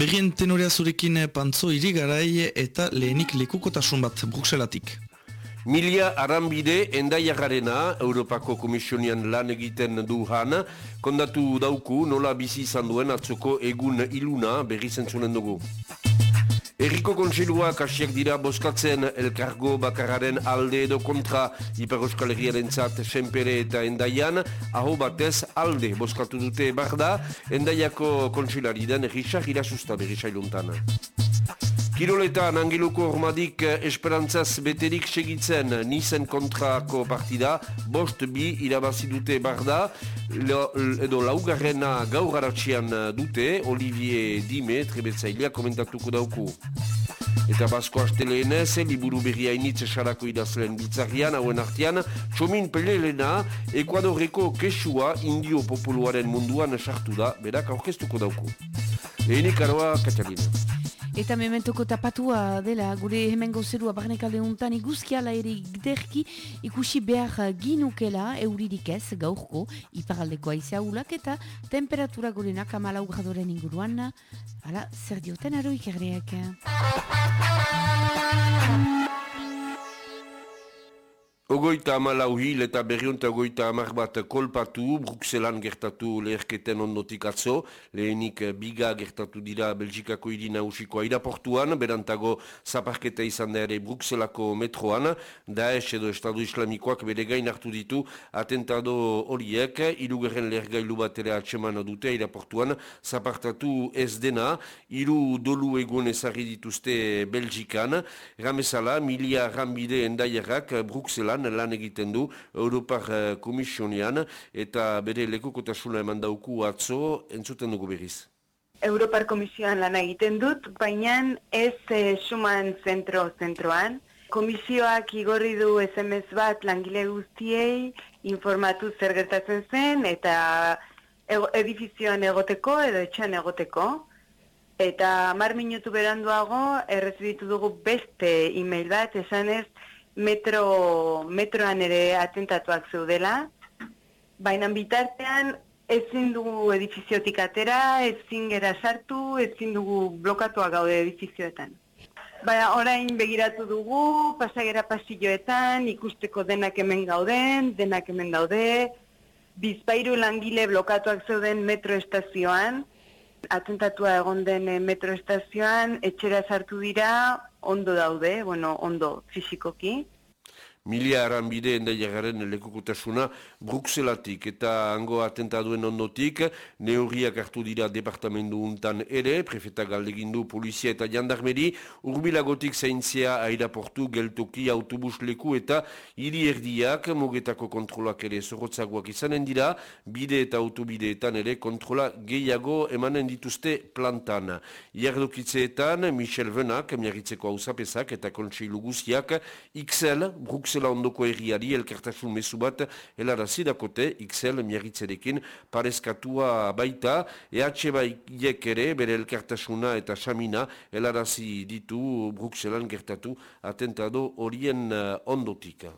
Berrien tenorea zurekin pantzo irigarai eta lehenik lekukotasun bat Bruxelatik. Milia Arambide endaiagarena Europako Komisionian lan egiten du han, kondatu dauku nola bizi izan duen atzoko egun iluna berri zentzunen dugu. Eriko Kontseilua kasiak dira boskatzen elkargo bakararen alde edo kontra Iper Euskal Herriaren zat senpere eta endaian, aho batez alde boskatu dute barda, endaiako kontseilari den Richard Irasusta berri sailuntan. Kiroletan angeluko hormadik eh, esperantzaz beterik segitzen nizen kontrako partida, bost bi irabazi dute barda, edo laugarrena gaur haratxian eh, dute, Olivier Dime, trebetzailea komentatuko dauku. Eta basko asteleenez, liburu berria initz esarako idazlen bitzarian, hauen artian, txomin pelelena, Ekuadorreko kesua indio populuaren munduan esartu da, berak aurkeztuko dauku. Enik aroa, Katalina. Eta mementoko tapatua dela, gure hemen gozerua barnekalde untan iguzkiala ere derki ikusi behar ginukela euririk ez gaurko iparaldeko aizea ulak eta temperatura gorenak amala ugradoren inguruan. Hala, zer dioten aroik erreak. Ogoita amalau hil eta berriunta ogoita amar bat kolpatu, Bruxelan gertatu leherketen ondotik atzo, lehenik biga gertatu dira Belgikako irina usiko airaportuan, berantago zaparketa izan da ere Bruxelako metroan, Daesh edo Estado Islamikoak bere gain hartu ditu atentado horiek, irugerren lehergailu bat ere atseman dute airaportuan, zapartatu ez dena, iru dolu egun ezarri dituzte Belgikan, ramezala, milia rambide endaiarrak Bruxelan, lan egiten du Europar eh, Komisionean eta bere lekukotasuna eman dauku atzo entzuten dugu berriz. Europar Komisioan lan egiten dut, baina ez e, suman zentro zentroan. Komisioak igorri du SMS bat langile guztiei informatu zer gertatzen zen eta edifizioan egoteko edo etxan egoteko. Eta mar minutu beranduago errezibitu dugu beste e-mail bat, esan ez metro, metroan ere atentatuak zeudela, baina bitartean ezin dugu edifiziotik atera, ezin gera sartu, ezin dugu blokatua gaude edifizioetan. Baina orain begiratu dugu, pasagera pasilloetan, ikusteko denak hemen gauden, denak hemen daude, bizpairu langile blokatuak zeuden metroestazioan, atentatua egon den eh, metroestazioan, etxera sartu dira, ondo daude, bueno, ondo fizikoki. Milia aranbide endaiagaren lekukutasuna Bruxelatik eta hango atentaduen ondotik neurriak hartu dira departamendu untan ere, prefeta galdegindu polizia eta jandarmeri, urbilagotik zaintzea airaportu, geltoki, autobus leku eta hiri erdiak mugetako kontrolak ere zorrotzagoak izanen dira, bide eta autobideetan ere kontrola gehiago emanen dituzte plantan. Iardokitzeetan, Michel Venak, miarritzeko hausapezak eta kontseilu guziak, XL, Bruxelatik, Bruxela ondoko erriari elkartasun mesu bat helara zidakote, XL miarritzerekin parezkatua baita, EH baiek ere bere elkartasuna eta xamina helarazi ditu Bruxelan gertatu atentado horien uh, ondotika.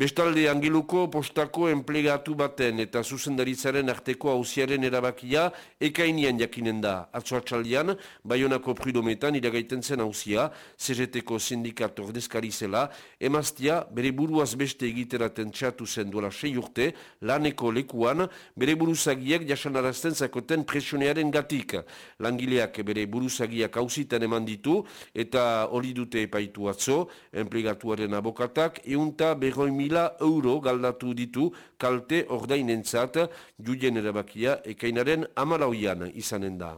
Bestalde, angeluko postako enplegatu baten eta zuzendaritzaren arteko hausiaren erabakia ekainian jakinen da. Atzo atxaldian, Bayonako prudometan iragaiten zen hausia, CGT-ko sindikator zela, emaztia bere buruaz beste egiteraten txatu zen duela sei urte, laneko lekuan, bere buruzagiak jasanarazten zakoten presionearen gatik. Langileak bere buruzagiak hausitan eman ditu eta hori dute epaitu atzo, enplegatuaren abokatak, eunta berroi mila euro galdatu ditu kalte ordainentzat juien erabakia ekainaren amalauian izanen da.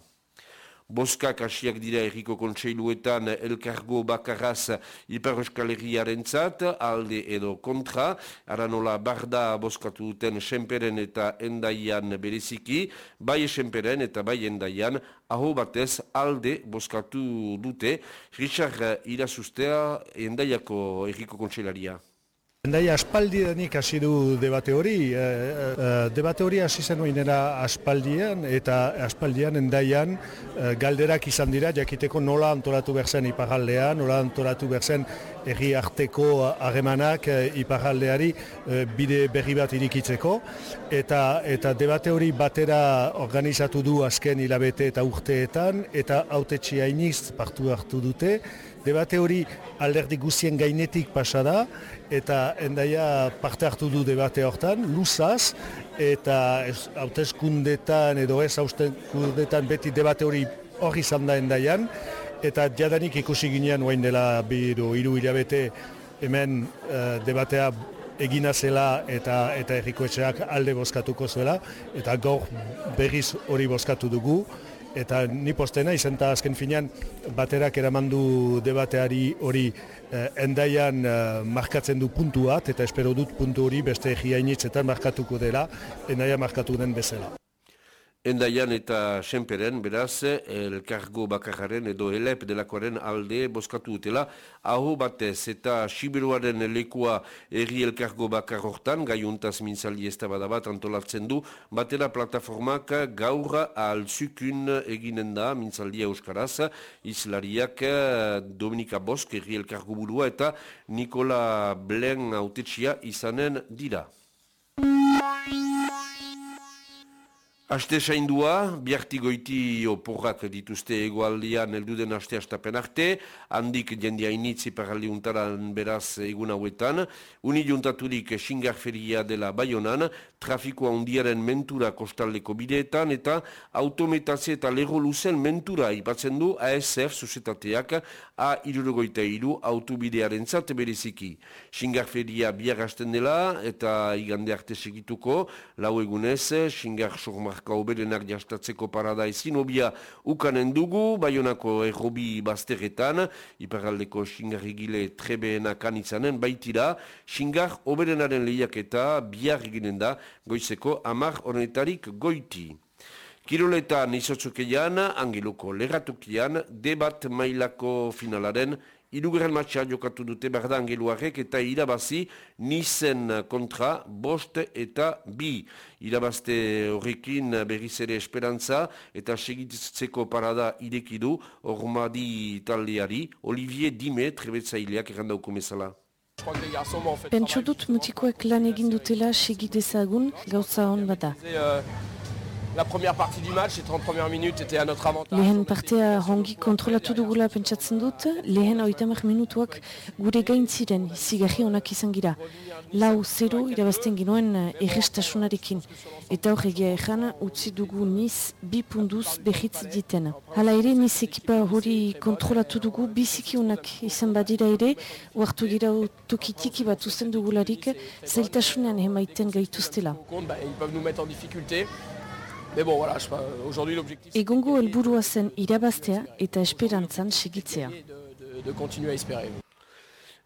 Boskak hasiak dira erriko kontseiluetan elkargo bakarraz Ipar zat, alde edo kontra, aranola barda boskatu duten senperen eta endaian bereziki, bai senperen eta bai endaian, aho batez alde boskatu dute, Richard Irasustea endaiako erriko kontseilaria. Endai aspaldianik hasi du debate hori, e, e, debate hori hasi zen aspaldian eta aspaldian endaian e, galderak izan dira jakiteko nola antolatu berzen iparaldean, nola antolatu berzen erri arteko harremanak e, iparaldeari bide berri bat irikitzeko. Eta eta debate hori batera organizatu du azken hilabete eta urteetan eta autetxi hainiz partu hartu dute, Debate hori alderdi guzien gainetik pasa da eta endaia parte hartu du debate hortan, luzaz, eta hautezkundetan edo ez hautezkundetan beti debate hori hori izan da endaian, eta jadanik ikusi ginean oain dela biru iru hilabete hemen uh, debatea egina zela eta eta errikoetxeak alde bozkatuko zuela, eta gaur berriz hori bozkatu dugu, eta ni postena izan eta azken finean baterak eramandu debateari hori eh, endaian eh, markatzen du puntu bat eta espero dut puntu hori beste egiainitzetan markatuko dela endaian markatu den bezala. Endaian eta senperen, beraz, elkargo bakararen edo elep delakoaren alde boskatu dutela. Aho batez eta Sibiruaren lekua erri elkargo bakar hortan, gaiuntaz mintzaldi ez bat antolatzen du, batera plataformak gaur alzukun eginen da mintzaldia euskaraz, izlariak Dominika Bosk erri elkargo burua eta Nikola Blen autetxia izanen dira. Aste saindua, biarti goiti oporrak dituzte egualdian elduden aste astapen arte, handik jendia initzi paraldi untaran beraz egun hauetan, uni juntaturik xingarferia dela baionan, trafikoa undiaren mentura kostaldeko bideetan eta autometazio eta lego luzen mentura ipatzen du ASF sozetateak A irurogoita iru autobidearen zate bereziki. Xingarferia biar dela eta igande arte segituko, lau egunez, xingar sormarka oberenak jastatzeko parada ezin obia ukanen dugu, baionako errobi bazteretan, iparaldeko xingar egile trebeenak anizanen baitira, xingar oberenaren lehiak eta biar eginen da, goizeko amar honetarik goiti. Kiroletan izotzukeian, angeluko leratukian, debat mailako finalaren, irugarren matxa jokatu dute berda angeluarek eta irabazi nizen kontra bost eta bi. Irabazte horrekin berriz ere esperantza eta segitzeko parada irekidu ormadi taldeari, Olivier Dime trebetzaileak errandauko mesala. Pentsu dut mutikoek lan egin dutela segidezagun gauza hon bada. La première partie du match, les 30 premières minutes, était à notre avantage. Lehen partea hongi kontrolatu dugula pentsatzen dut, lehen oitamak minutuak gure gain ziren, zigarri onak izan gira. Lau, zero, irabazten ginoen errestasunarekin. Eta hor egia ezan, utzi dugu niz bi punduz behitz diten. Hala ere, niz ekipa hori kontrolatu dugu, biziki onak izan badira ere, uartu gira tokitiki bat usten dugularik, zailtasunean hemaiten gaituztela. Ils peuvent nous mettre en difficulté. Mais bon, voilà, aujourd'hui l'objectif... Egongo helburua zen irabaztea eta esperantzan segitzea. De, de, de continuer à espérer.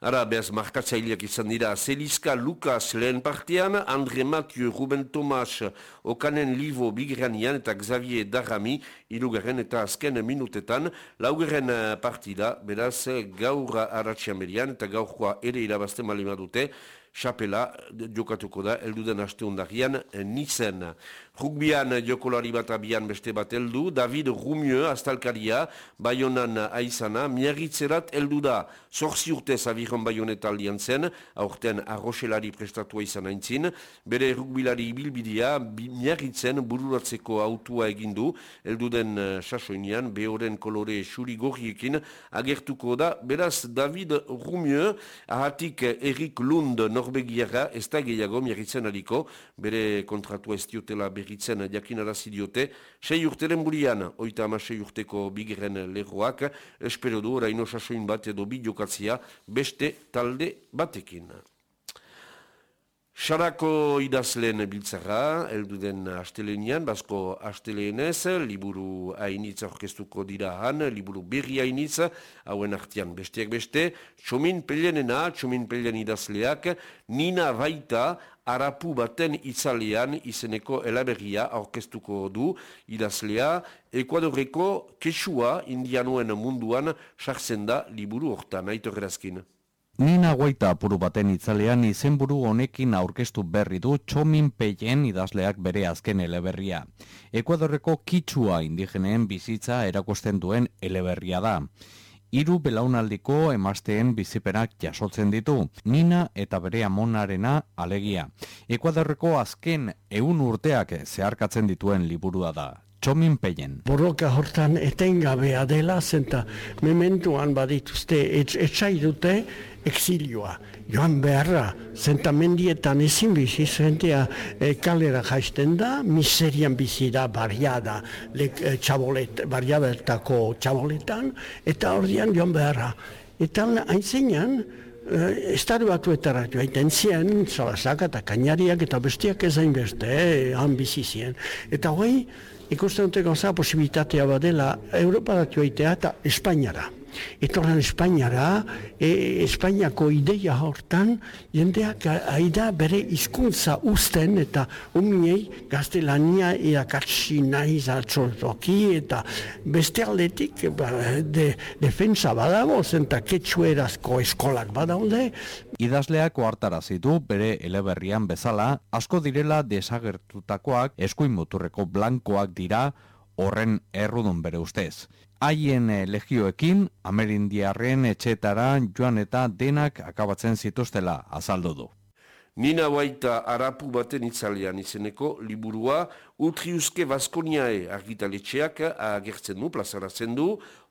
Ara, behaz, markatzaileak izan dira, Zeliska Lukas lehen partean, Andre Mathieu, Ruben Tomas, Okanen Livo Bigranian eta Xavier Darami, ilugarren eta azken minutetan, laugarren eh, partida, beraz, gaur aratxiamerian eta gaurkoa ere irabazte malima dute, Chapela jokatuko da, elduden aste ondarian, nizen. Rugbian jokolari bat abian beste bat eldu, David Rumio, astalkaria, baionan aizana, miarritzerat eldu da, zorzi urte zaviron baioneta aldian zen, aurten arroxelari prestatua izan aintzin, bere rugbilari ibilbidea, miarritzen bururatzeko autua egindu, elduden sasoinian, behoren kolore xuri gorriekin, agertuko da, beraz David Rumio, ahatik Erik Lund norbegiara, ez da gehiago miarritzen aliko, bere kontratua ez diotela berritzen jakinarazi diote, sei urteren burian, oita ama sei urteko bigeren lehoak, espero du oraino sasoin bat edo bi jokatzia beste talde batekin. Sarako idazleen biltzara, eldu den astelenian, bazko asteleenez, liburu hainitz orkestuko dira han, liburu berri hainitz, hauen artian besteak beste, txomin pelenena, txomin pelen idazleak, nina baita, arapu baten itzalean izeneko elaberria orkestuko du idazlea, Ekuadoreko kesua indianuen munduan sartzen da liburu hortan, aito gerazkin. Nina guaita apuru baten itzalean izenburu honekin aurkeztu berri du txomin peien idazleak bere azken eleberria. Ekuadorreko kitsua indigeneen bizitza erakusten duen eleberria da. Hiru belaunaldiko emazteen bizipenak jasotzen ditu, Nina eta bere amonarena alegia. Ekuadorreko azken eun urteak zeharkatzen dituen liburua da. Txomin peien. Borroka hortan etengabea dela, zenta mementuan badituzte etxai dute exilioa. Joan beharra, zenta mendietan ezin bizi, zentea e, kalera jaisten da, miserian bizi da bariada, le, e, txabolet, bariadetako txaboletan, eta ordian joan beharra. Eta hain zeinan, e, estadu batuetara joaiten zien, zalazak eta kainariak eta bestiak ezain beste, eh, han bizi zien. Eta hoi, ikusten dute gauza posibilitatea badela Europa datu eta Espainiara. Eta horren Espainiara, e, Espainiako ideia hortan, jendeak aida bere hizkuntza usten eta uminei gaztelania irakatsi nahi zaltzortoki eta beste aldetik ba, de, defensa badago, zenta ketxuerazko eskolak badaude. Idazleak oartarazitu bere eleberrian bezala, asko direla desagertutakoak eskuin muturreko blankoak dira horren errudun bere ustez. Haien eh, legioekin, Amerindiarren etxetara joan eta denak akabatzen zituztela azaldu du. Nina baita arapu baten itzalean izeneko liburua Utriuske Baskoniae argitaletxeak agertzen du, plazaratzen du,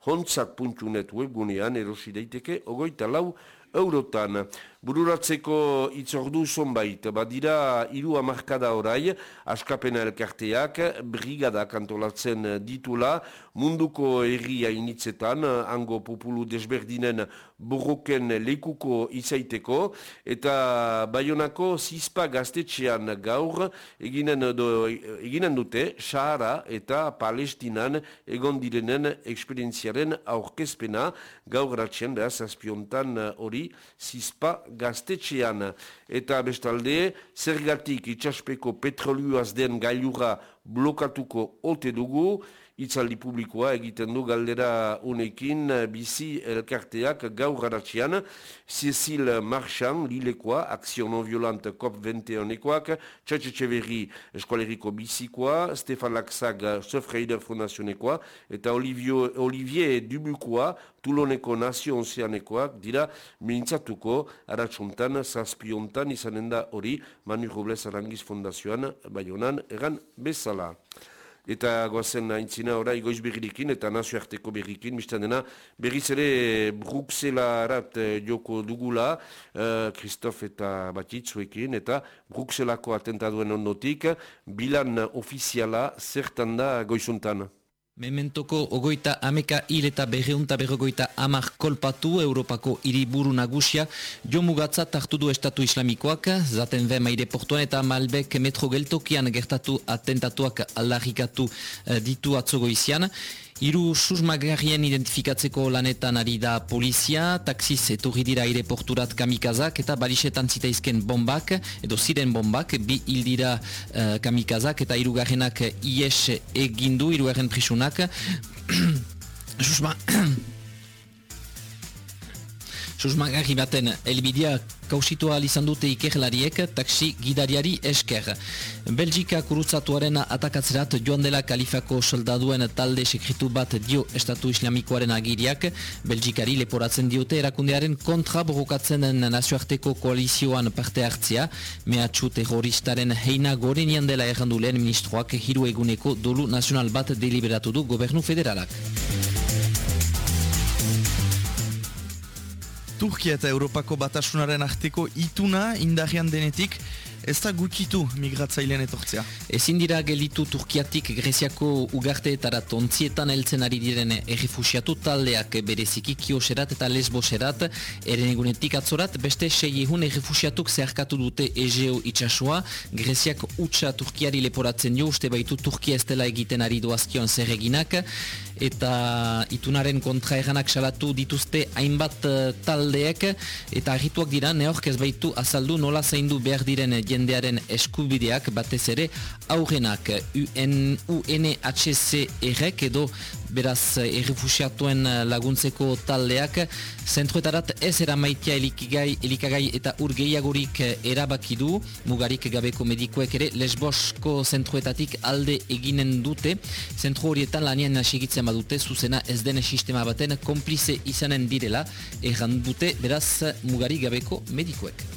hontzak.net webgunean erosi daiteke, ogoita lau eurotan. Bururatzeko itzordu zonbait, badira hiru amarkada orai, askapena elkarteak, brigada kantolatzen ditula, munduko erria initzetan, hango populu desberdinen borroken lekuko izaiteko, eta baionako zizpa gaztetxean gaur eginen, do, eginen dute, Sahara eta Palestinan egon direnen eksperientziaren aurkezpena, gaur ratxen da, zazpiontan hori, zizpa gaztetxean. Eta bestalde, zergatik itxaspeko petrolioaz den gailura blokatuko ote dugu, itzaldi publikoa egiten du galdera unekin bizi elkarteak gaur garatxean, Cecil Marchand, lilekoa, Akzio Non Violante COP21ekoak, Txatxe Eskualeriko bizikoa, Stefan Laxag, Surfrider Fondazionekoa, eta Olivio, Olivier Dubukoa, Tuloneko Nazio Onzeanekoak, dira. Mintzatuko, aratsuntan, zazpiontan, izanen da hori, Manu Robles Arangiz Fondazioan, Bayonan, egan bezala eta goazen aintzina orai goiz berrikin eta nazioarteko berrikin, mistan dena berriz ere Bruxelarat eh, joko dugula, Kristof eh, eta Batitzuekin, eta Bruxelako atentaduen ondotik, bilan ofiziala zertan da goizuntan. Mementoko ogoita ameka hil eta berreunta berrogoita amak kolpatu Europako hiriburu nagusia jo mugatza tartu du Estatu Islamikoak, zaten ve maire portuan eta Malbek metro geltokian gertatu atentatuak aldarrikatu uh, ditu atzogo izian. Hiru susmagarrien identifikatzeko lanetan ari da polizia, taksiz etorri dira aireporturat kamikazak eta balisetan zitaizken bombak, edo ziren bombak, bi hildira uh, kamikazak eta hirugarrenak ies egindu, hirugarren prisunak. Susma... Susmagarri baten elbidea kausitua izan dute ikerlariek taksi gidariari esker. Belgika kurutzatuaren atakatzerat joan dela kalifako soldaduen talde sekretu bat dio estatu islamikoaren agiriak. Belgikari leporatzen diote erakundearen kontra borrokatzen den nazioarteko koalizioan parte hartzia. Mehatxu terroristaren heina gorenian dela errandu lehen ministroak hiru eguneko dolu nazional bat deliberatu du gobernu federalak. Turkia eta Europako batasunaren arteko ituna indarrian denetik, ez da gutxitu migratzailean etortzea. Ezin dira gelitu Turkiatik Greziako ugarteetara tontzietan heltzen ari diren errefusiatu taldeak bereziki kioserat eta lesboserat, eren egunetik atzorat, beste sei egun errefusiatuk zeharkatu dute Egeo itxasua, Greziak utxa Turkiari leporatzen jo, uste baitu Turkia ez dela egiten ari doazkion zer eginak, eta itunaren kontra eranak salatu dituzte hainbat uh, taldeek, eta argituak dira, neork ez baitu azaldu nola zaindu behar diren jendearen eskubideak batez ere aurrenak UN, UNHC errek edo beraz errefusiatuen laguntzeko taldeak zentroetarat ez eramaitia elikagai, elikagai eta urgeiagorik erabaki du. Mugarik gabeko medikoek ere lesbosko zentroetatik alde eginen dute. Zentro horietan lanien segitzen badute zuzena ez den sistema baten konplize izanen direla erran beraz mugari gabeko medikoek.